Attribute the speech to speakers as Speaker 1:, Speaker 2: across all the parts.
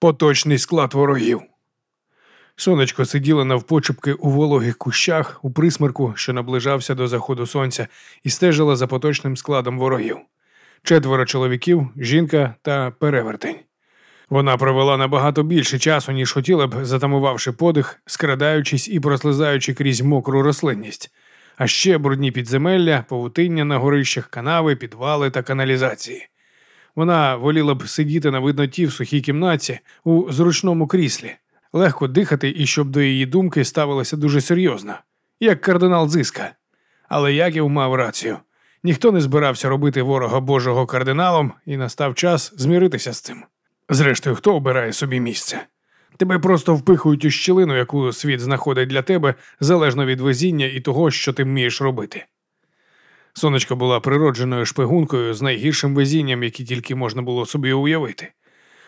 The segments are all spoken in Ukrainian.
Speaker 1: Поточний склад ворогів. Сонечко сиділо навпочепки у вологих кущах у присмерку, що наближався до заходу сонця, і стежила за поточним складом ворогів. Четверо чоловіків, жінка та перевертень. Вона провела набагато більше часу, ніж хотіла б, затамувавши подих, скрадаючись і прослизаючи крізь мокру рослинність, а ще брудні підземелля, павутиння на горищах, канави, підвали та каналізації. Вона воліла б сидіти на видноті в сухій кімнаті у зручному кріслі, легко дихати і щоб до її думки ставилося дуже серйозно, як кардинал Зиска. Але Яків мав рацію. Ніхто не збирався робити ворога Божого кардиналом, і настав час зміритися з цим. Зрештою, хто обирає собі місце? Тебе просто впихують у щілину, яку світ знаходить для тебе, залежно від везіння і того, що ти вмієш робити. Сонечко була природженою шпигункою з найгіршим везінням, яке тільки можна було собі уявити.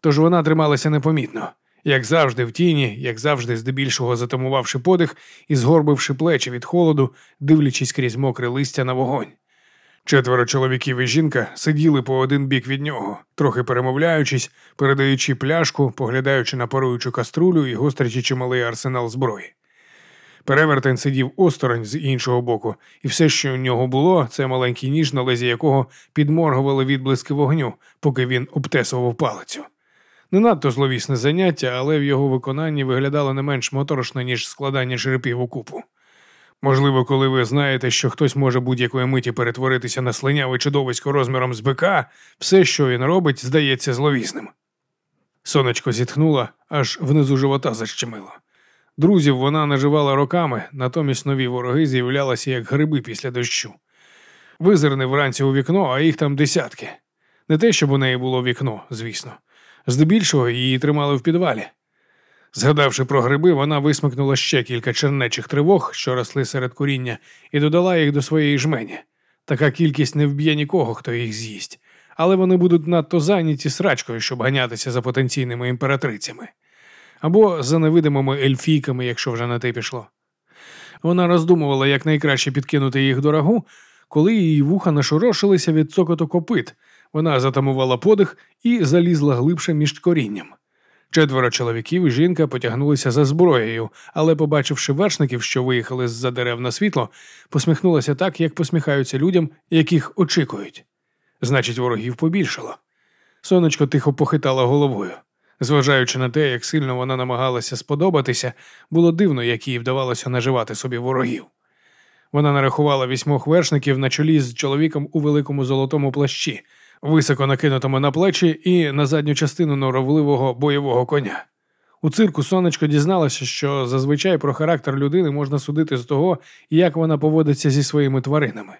Speaker 1: Тож вона трималася непомітно, як завжди, в тіні, як завжди, здебільшого затамувавши подих і згорбивши плечі від холоду, дивлячись крізь мокре листя на вогонь. Четверо чоловіків і жінка сиділи по один бік від нього, трохи перемовляючись, передаючи пляшку, поглядаючи на паруючу каструлю і гострячи чималий арсенал зброї. Перевертень сидів осторонь з іншого боку, і все, що у нього було, це маленький ніж, на лезі якого підморгували відблиски вогню, поки він обтесував палицю. Не надто зловісне заняття, але в його виконанні виглядало не менш моторошно, ніж складання черепів у купу. Можливо, коли ви знаєте, що хтось може будь-якої миті перетворитися на слиняве чудовисько розміром з бика, все, що він робить, здається зловісним. Сонечко зітхнула, аж внизу живота защемило. Друзів вона наживала роками, натомість нові вороги з'являлися як гриби після дощу. Визирне вранці у вікно, а їх там десятки. Не те, щоб у неї було вікно, звісно. Здебільшого її тримали в підвалі. Згадавши про гриби, вона висмикнула ще кілька чернечих тривог, що росли серед коріння, і додала їх до своєї жмені. Така кількість не вб'є нікого, хто їх з'їсть, але вони будуть надто зайняті срачкою, щоб ганятися за потенційними імператрицями або за невидимими ельфійками, якщо вже на те пішло. Вона роздумувала, як найкраще підкинути їх до рагу, коли її вуха нашорошилися від цокоту копит. Вона затамувала подих і залізла глибше між корінням. Четверо чоловіків і жінка потягнулися за зброєю, але, побачивши вершників, що виїхали з-за дерев на світло, посміхнулася так, як посміхаються людям, яких очікують. Значить, ворогів побільшало. Сонечко тихо похитала головою. Зважаючи на те, як сильно вона намагалася сподобатися, було дивно, як їй вдавалося наживати собі ворогів. Вона нарахувала вісьмох вершників на чолі з чоловіком у великому золотому плащі, високо накинутому на плечі і на задню частину норовливого бойового коня. У цирку сонечко дізналася, що зазвичай про характер людини можна судити з того, як вона поводиться зі своїми тваринами.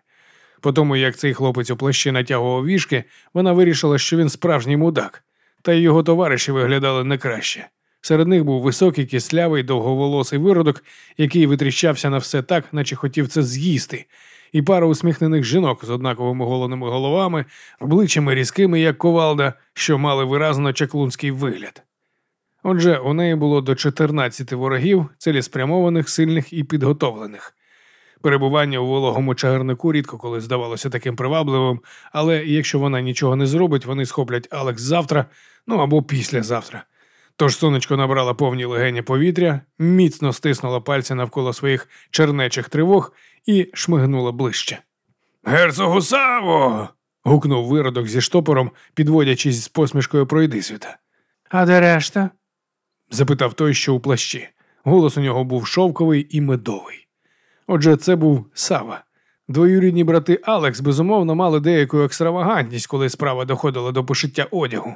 Speaker 1: По тому, як цей хлопець у плащі натягував вішки, вона вирішила, що він справжній мудак, та й його товариші виглядали не краще. Серед них був високий, кислявий, довговолосий виродок, який витріщався на все так, наче хотів це з'їсти, і пара усміхнених жінок з однаковими голеними головами, обличчями різкими, як ковалда, що мали виразно чаклунський вигляд. Отже, у неї було до 14 ворогів, цілеспрямованих, сильних і підготовлених. Перебування у вологому чагарнику рідко коли здавалося таким привабливим, але якщо вона нічого не зробить, вони схоплять Алекс завтра, ну або післязавтра. Тож сонечко набрала повні легені повітря, міцно стиснула пальці навколо своїх чернечих тривог і шмигнула ближче. Герцогу Саво. гукнув виродок зі штопором, підводячись з посмішкою пройди світа.
Speaker 2: А де решта?
Speaker 1: запитав той, що у плащі. Голос у нього був шовковий і медовий. Отже, це був Сава. Двоюрідні брати Алекс безумовно мали деяку екстравагантність, коли справа доходила до пошиття одягу.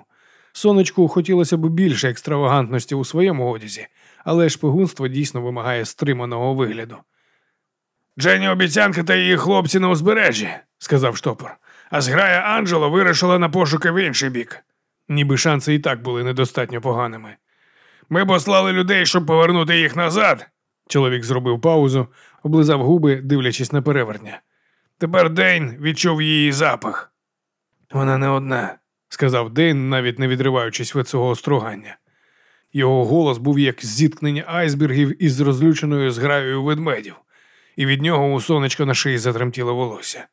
Speaker 1: Сонечку хотілося б більше екстравагантності у своєму одязі, але шпигунство дійсно вимагає стриманого вигляду. Дженні обіцянка та її хлопці на узбережжі, сказав штопор, а зграя Анджело вирішила на пошуки в інший бік. Ніби шанси і так були недостатньо поганими. Ми послали людей, щоб повернути їх назад. Чоловік зробив паузу, облизав губи, дивлячись на перевертня. Тепер Дейн відчув її запах. Вона не одна, сказав Дейн, навіть не відриваючись від цього острогання. Його голос був як зіткнення айсбергів із розлюченою зграєю ведмедів, і від нього у сонечко на шиї затремтіло волосся.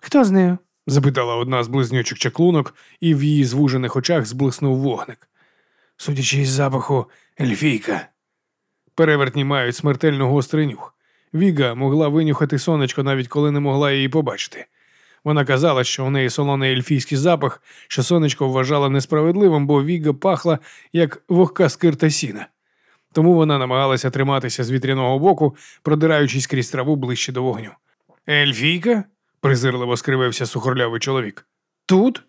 Speaker 2: Хто з нею?
Speaker 1: запитала одна з близнючих чаклунок, і в її звужених очах зблиснув вогник. судячи із запаху, ельфійка. Перевертні мають смертельно гострий нюх. Віга могла винюхати сонечко, навіть коли не могла її побачити. Вона казала, що у неї солоний ельфійський запах, що сонечко вважала несправедливим, бо Віга пахла як вогка скирта сіна. Тому вона намагалася триматися з вітряного боку, продираючись крізь траву ближче до вогню. Ельфійка? презирливо скривився сухорлявий чоловік. Тут?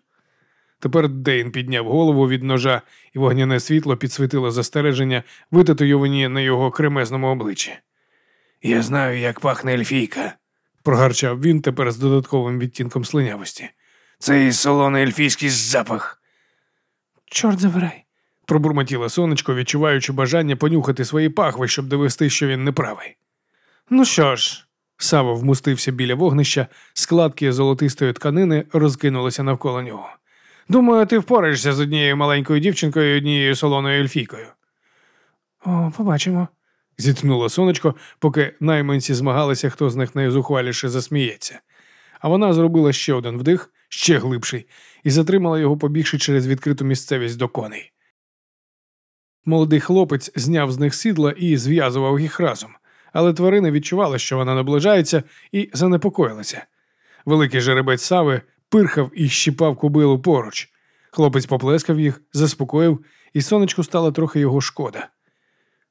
Speaker 1: Тепер Дейн підняв голову від ножа, і вогняне світло підсвітило застереження, витатуйовані на його кремезному обличчі. Я знаю, як пахне ельфійка, прогарчав він тепер з додатковим відтінком слинявості. Це і солоний ельфійський запах.
Speaker 2: Чорт забирай.
Speaker 1: пробурмотіло сонечко, відчуваючи бажання понюхати свої пахви, щоб довести, що він неправий. Ну що ж, Саво вмустився біля вогнища, складки золотистої тканини розкинулися навколо нього. Думаю, ти впораєшся з однією маленькою дівчинкою і однією солоною ельфійкою.
Speaker 2: О, побачимо.
Speaker 1: Зітхнуло сонечко, поки найманці змагалися, хто з них найзухваліше засміється. А вона зробила ще один вдих, ще глибший, і затримала його, побігши через відкриту місцевість до коней. Молодий хлопець зняв з них сідла і зв'язував їх разом, але тварина відчувала, що вона наближається, і занепокоїлася. Великий жеребець Сави пирхав і щіпав кобилу поруч. Хлопець поплескав їх, заспокоїв, і сонечку стало трохи його шкода.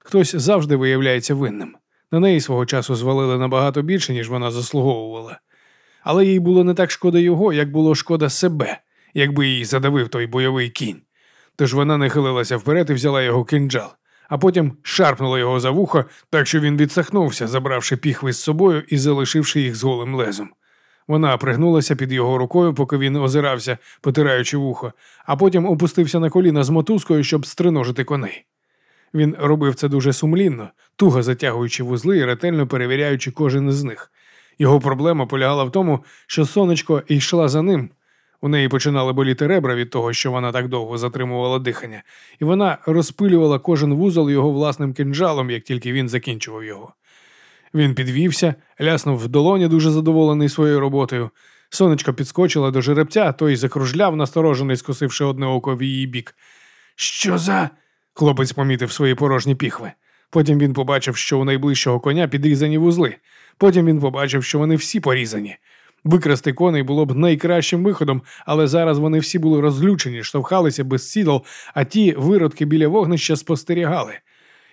Speaker 1: Хтось завжди виявляється винним. На неї свого часу звалили набагато більше, ніж вона заслуговувала. Але їй було не так шкода його, як було шкода себе, якби її задавив той бойовий кінь. Тож вона нахилилася вперед і взяла його кинджал, а потім шарпнула його за вухо, так що він відсахнувся, забравши піхви з собою і залишивши їх з голим лезом. Вона пригнулася під його рукою, поки він озирався, потираючи вухо, а потім опустився на коліна з мотузкою, щоб стриножити коней. Він робив це дуже сумлінно, туго затягуючи вузли і ретельно перевіряючи кожен із них. Його проблема полягала в тому, що сонечко йшла за ним. У неї починали боліти ребра від того, що вона так довго затримувала дихання, і вона розпилювала кожен вузол його власним кинджалом, як тільки він закінчував його. Він підвівся, ляснув в долоні, дуже задоволений своєю роботою. Сонечко підскочила до жеребця, той закружляв, насторожений, скосивши одне око в її бік. Що за. Хлопець помітив свої порожні піхви. Потім він побачив, що у найближчого коня підрізані вузли. Потім він побачив, що вони всі порізані. Викрасти коней було б найкращим виходом, але зараз вони всі були розлючені, штовхалися без сідал, а ті виродки біля вогнища спостерігали.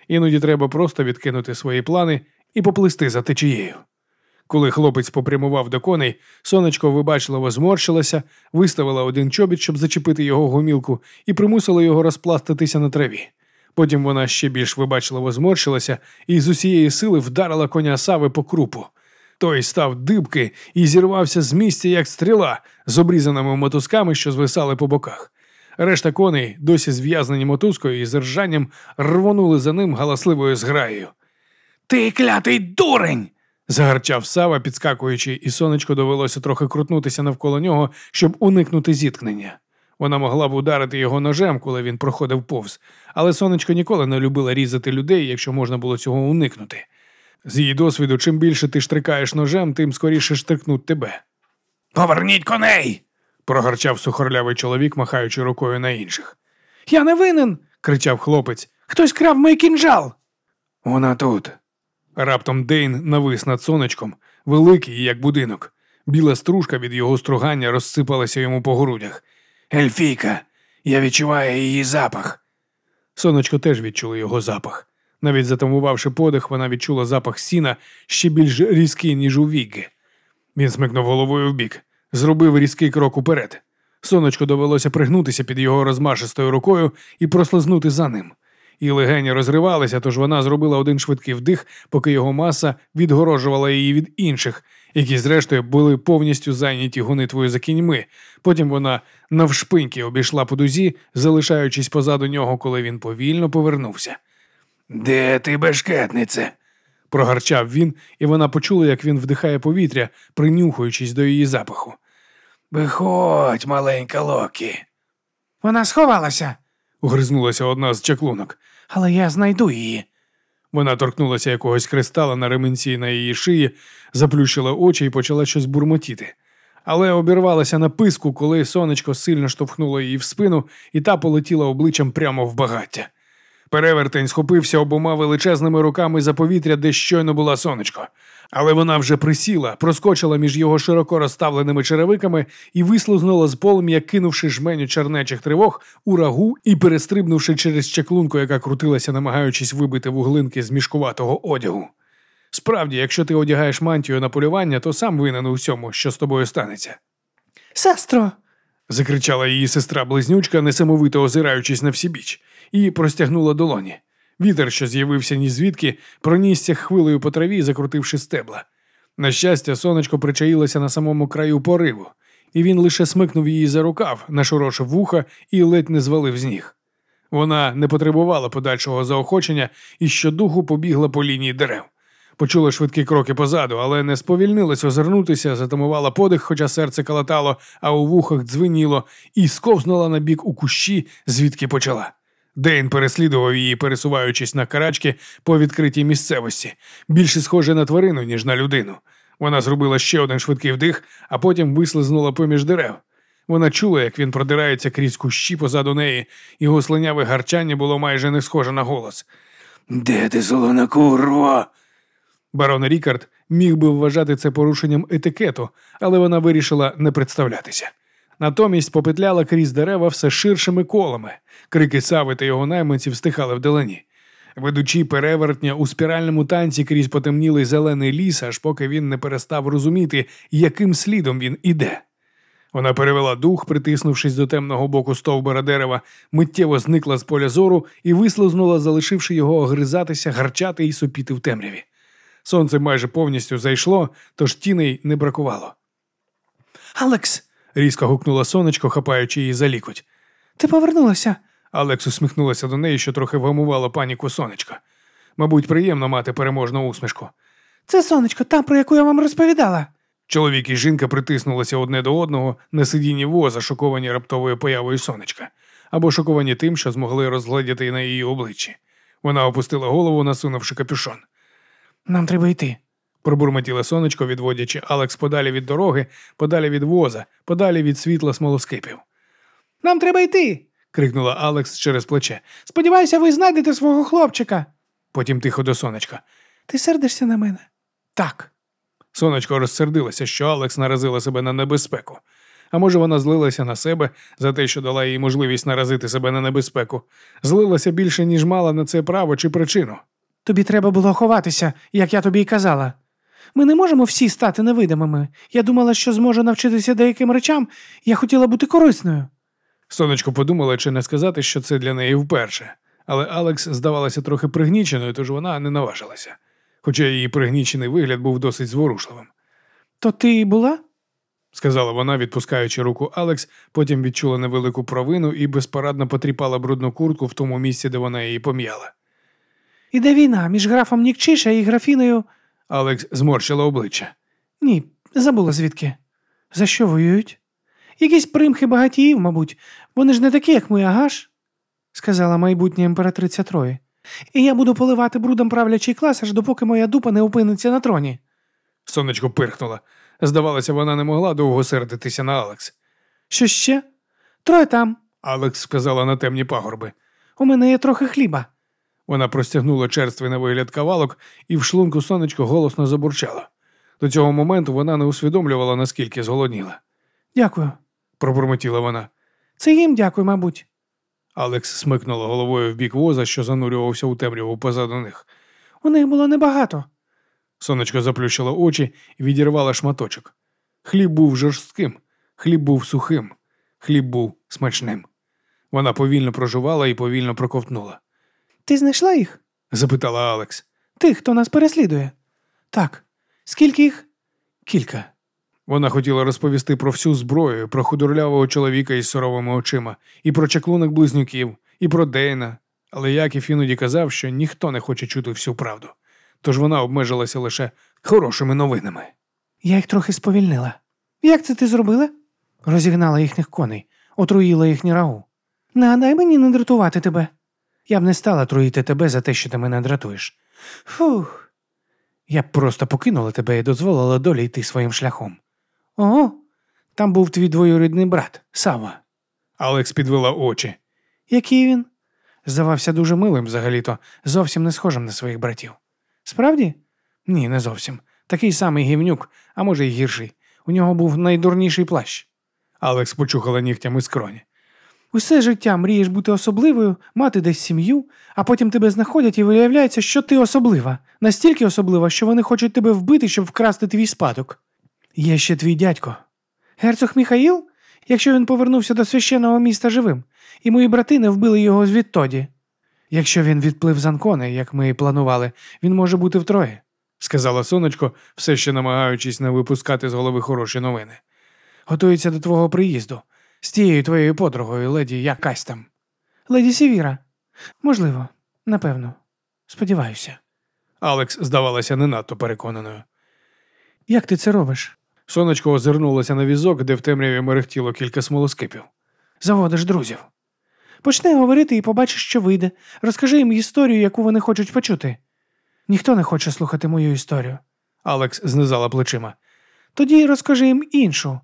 Speaker 1: Іноді треба просто відкинути свої плани і поплисти за течією. Коли хлопець попрямував до коней, сонечко вибачливо зморщилося, виставила один чобіт, щоб зачепити його гомілку, і примусила його розпластатися на траві. Потім вона ще більш вибачливо зморщилася і з усієї сили вдарила коня сави по крупу. Той став дибки і зірвався з місця, як стріла, з обрізаними мотузками, що звисали по боках. Решта коней, досі зв'язані мотузкою і з ржанням, рвонули за ним галасливою зграєю. Ти клятий дурень! Загарчав Сава, підскакуючи, і сонечко довелося трохи крутнутися навколо нього, щоб уникнути зіткнення. Вона могла б ударити його ножем, коли він проходив повз, але сонечко ніколи не любила різати людей, якщо можна було цього уникнути. З її досвіду, чим більше ти штрикаєш ножем, тим скоріше штрикнуть тебе. Поверніть коней. прогарчав сухорлявий чоловік, махаючи рукою на інших.
Speaker 2: Я не винен.
Speaker 1: кричав хлопець.
Speaker 2: Хтось крав мій кінжал.
Speaker 1: Вона тут. Раптом Дейн навис над сонечком, великий, як будинок. Біла стружка від його стругання розсипалася йому по грудях. Ельфійка, я відчуваю її запах. Сонечко теж відчуло його запах. Навіть затамувавши подих, вона відчула запах сіна ще більш різкий, ніж у Вігги. Він смикнув головою вбік, зробив різкий крок уперед. Сонечко довелося пригнутися під його розмашистою рукою і прослизнути за ним. І легені розривалися, тож вона зробила один швидкий вдих, поки його маса відгорожувала її від інших, які, зрештою, були повністю зайняті гонитвою за кіньми. Потім вона навшпиньки обійшла по дузі, залишаючись позаду нього, коли він повільно повернувся. Де ти, бешкетнице? прогарчав він, і вона почула, як він вдихає повітря, принюхуючись до її запаху. Виходь, маленька Локі.
Speaker 2: Вона сховалася,
Speaker 1: угризнулася одна з чаклунок.
Speaker 2: але я знайду її.
Speaker 1: Вона торкнулася якогось кристала на ременці на її шиї, заплющила очі і почала щось бурмотіти. але обірвалася на писку, коли сонечко сильно штовхнуло її в спину, і та полетіла обличчям прямо в багаття. Перевертень схопився обома величезними руками за повітря, де щойно була сонечко. Але вона вже присіла, проскочила між його широко розставленими черевиками і вислузнула з полум'я, кинувши жменю чернечих тривог у рагу і перестрибнувши через чаклунку, яка крутилася, намагаючись вибити вуглинки з мішкуватого одягу. Справді, якщо ти одягаєш мантію на полювання, то сам винен у всьому, що з тобою станеться.
Speaker 2: Сестро,
Speaker 1: закричала її сестра близнючка, несамовито озираючись на всібіч, і простягнула долоні. Вітер, що з'явився ні звідки, пронісся хвилею по траві, закрутивши стебла. На щастя, сонечко причаїлося на самому краю пориву, і він лише смикнув її за рукав, нашорошив вуха і ледь не звалив з ніг. Вона не потребувала подальшого заохочення і щодуху побігла по лінії дерев. Почула швидкі кроки позаду, але не сповільнилась озирнутися, затамувала подих, хоча серце калатало, а у вухах дзвеніло, і сковзнула на бік у кущі, звідки почала. Дейн переслідував її, пересуваючись на карачки по відкритій місцевості, більше схоже на тварину, ніж на людину. Вона зробила ще один швидкий вдих, а потім вислизнула поміж дерев. Вона чула, як він продирається крізь кущі позаду неї, його слиняве гарчання було майже не схоже на голос. Де ти, солона курва? Барон Рікард міг би вважати це порушенням етикету, але вона вирішила не представлятися. Натомість попетляла крізь дерева все ширшими колами. Крики Сави та його найманців стихали вдалині. Ведучи перевертня у спіральному танці крізь потемнілий зелений ліс, аж поки він не перестав розуміти, яким слідом він іде. Вона перевела дух, притиснувшись до темного боку стовбура дерева, миттєво зникла з поля зору і вислизнула, залишивши його огризатися, гарчати і сопіти в темряві. Сонце майже повністю зайшло, тож тіней не бракувало.
Speaker 2: Алекс,
Speaker 1: різко гукнула сонечко, хапаючи її за лікоть.
Speaker 2: ти повернулася.
Speaker 1: Алекс усміхнулася до неї, що трохи вгамувало паніку сонечка. Мабуть, приємно мати переможну усмішку.
Speaker 2: Це сонечко, та, про яку я вам розповідала.
Speaker 1: Чоловік і жінка притиснулися одне до одного на сидінні воза, шоковані раптовою появою сонечка, або шоковані тим, що змогли розгледіти на її обличчі. Вона опустила голову, насунувши капюшон.
Speaker 2: Нам треба йти.
Speaker 1: Пробурмотіло сонечко, відводячи Алекс подалі від дороги, подалі від воза, подалі від світла смолоскипів.
Speaker 2: Нам треба йти.
Speaker 1: крикнула Алекс через плече.
Speaker 2: Сподіваюся, ви знайдете свого хлопчика.
Speaker 1: Потім тихо до сонечка.
Speaker 2: Ти сердишся на мене?
Speaker 1: Так. Сонечко розсердилося, що Алекс наразила себе на небезпеку. А може, вона злилася на себе за те, що дала їй можливість наразити себе на небезпеку, злилася більше, ніж мала на це право чи причину.
Speaker 2: Тобі треба було ховатися, як я тобі й казала. Ми не можемо всі стати невидимими. Я думала, що зможу навчитися деяким речам, я хотіла бути корисною.
Speaker 1: Сонечко подумала, чи не сказати, що це для неї вперше, але Алекс здавалася трохи пригніченою, тож вона не наважилася, хоча її пригнічений вигляд був досить зворушливим.
Speaker 2: То ти була?
Speaker 1: сказала вона, відпускаючи руку Алекс, потім відчула невелику провину і безпорадно потріпала брудну куртку в тому місці, де вона її пом'яла.
Speaker 2: Іде війна між графом Нікчиша і графіною.
Speaker 1: Алекс зморщила обличчя.
Speaker 2: Ні, забула звідки. За що воюють? Якісь примхи багатіїв, мабуть. Вони ж не такі, як ми, ага ж? сказала майбутня імператриця Трої. І я буду поливати брудом правлячий клас, аж допоки моя дупа не опиниться на троні.
Speaker 1: Сонечко пирхнула. Здавалося, вона не могла довго сердитися на Алекс.
Speaker 2: Що ще? Троє там.
Speaker 1: Алекс сказала на темні пагорби.
Speaker 2: У мене є трохи хліба.
Speaker 1: Вона простягнула черствий на вигляд кавалок і в шлунку сонечко голосно забурчала. До цього моменту вона не усвідомлювала, наскільки зголодніла.
Speaker 2: Дякую,
Speaker 1: пробурмотіла вона.
Speaker 2: Це їм дякую, мабуть.
Speaker 1: Алекс смикнула головою в бік воза, що занурювався у темряву позаду них.
Speaker 2: У них було небагато.
Speaker 1: Сонечко заплющила очі і відірвала шматочок. Хліб був жорстким, хліб був сухим, хліб був смачним. Вона повільно прожувала і повільно проковтнула.
Speaker 2: Ти знайшла їх?
Speaker 1: запитала Алекс.
Speaker 2: Тих, хто нас переслідує. Так. Скільки їх?
Speaker 1: Кілька. Вона хотіла розповісти про всю зброю, про худорлявого чоловіка із соровими очима, і про чаклунок близнюків, і про Дейна, але Яків іноді казав, що ніхто не хоче чути всю правду. Тож вона обмежилася лише хорошими новинами.
Speaker 2: Я їх трохи сповільнила. Як це ти зробила? Розігнала їхніх коней, отруїла їхні рагу. Нагадай мені не дратувати тебе. Я б не стала труїти тебе за те, що ти мене дратуєш. Фух. Я б просто покинула тебе і дозволила долі йти своїм шляхом. Ого, Там був твій двоюрідний брат, Сава.
Speaker 1: Алекс підвела очі.
Speaker 2: Який він? Здавався дуже милим взагалі-то, зовсім не схожим на своїх братів. Справді? Ні, не зовсім. Такий самий гівнюк, а може й гірший. У нього був найдурніший плащ.
Speaker 1: Алекс почухала нігтями скроні.
Speaker 2: Усе життя мрієш бути особливою, мати десь сім'ю, а потім тебе знаходять і виявляється, що ти особлива, настільки особлива, що вони хочуть тебе вбити, щоб вкрасти твій спадок. Є ще твій дядько. Герцог Міхаїл? Якщо він повернувся до священного міста живим, і мої брати не вбили його звідтоді. Якщо він відплив з Анкони, як ми і планували, він може бути втроє.
Speaker 1: сказала сонечко, все ще намагаючись не випускати з голови хороші новини.
Speaker 2: Готується до твого приїзду з тією твоєю подругою, леді якась там. Леді Сівіра. Можливо, напевно. Сподіваюся.
Speaker 1: Алекс здавалася не надто переконаною.
Speaker 2: Як ти це робиш?
Speaker 1: Сонечко озирнулося на візок, де в темряві мерехтіло кілька смолоскипів.
Speaker 2: Заводиш друзів. Почни говорити і побачиш, що вийде. Розкажи їм історію, яку вони хочуть почути. Ніхто не хоче слухати мою історію.
Speaker 1: Алекс знизала плечима.
Speaker 2: Тоді розкажи їм іншу.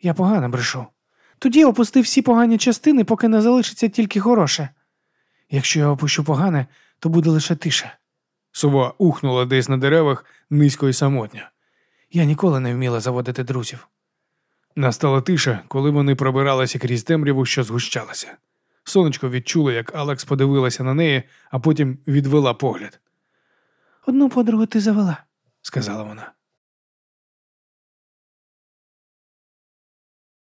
Speaker 2: Я погано брешу. Тоді опусти всі погані частини, поки не залишиться тільки хороше. Якщо я опущу погане, то буде лише тиша.
Speaker 1: Сова ухнула десь на деревах низько і самотньо.
Speaker 2: Я ніколи не вміла заводити друзів.
Speaker 1: Настала тиша, коли вони пробиралися крізь темряву, що згущалася. Сонечко відчуло, як Алекс подивилася на неї, а потім відвела погляд,
Speaker 2: Одну подругу ти завела.
Speaker 1: сказала вона.